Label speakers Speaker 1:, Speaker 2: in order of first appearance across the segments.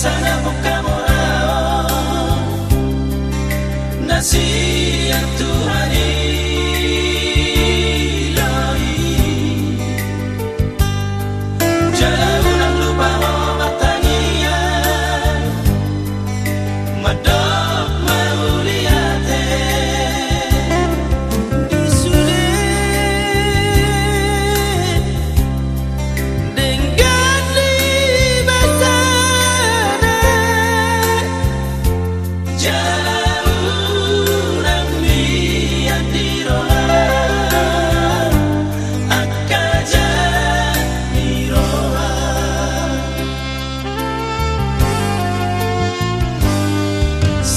Speaker 1: sana buscamos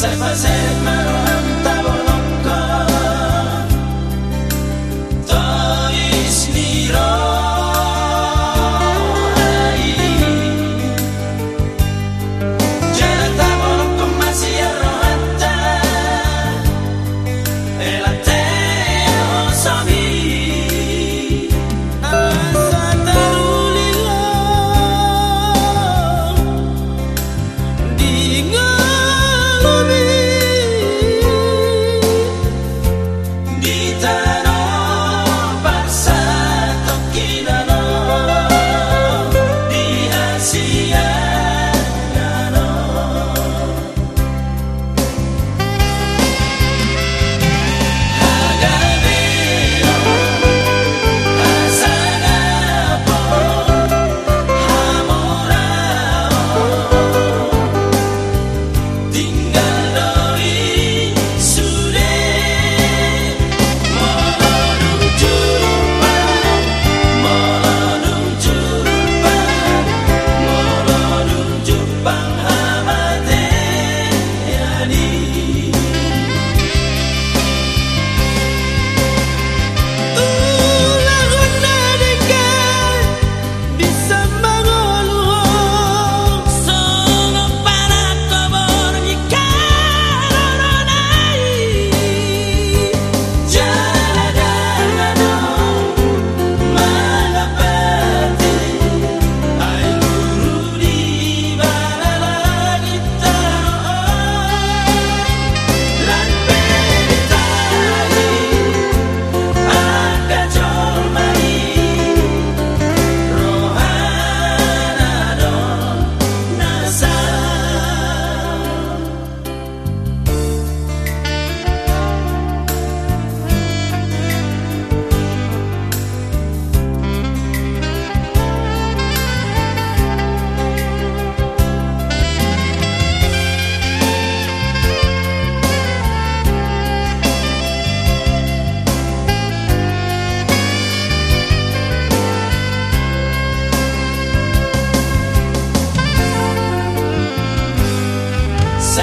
Speaker 1: Sefer Sigmar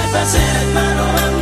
Speaker 1: al placer.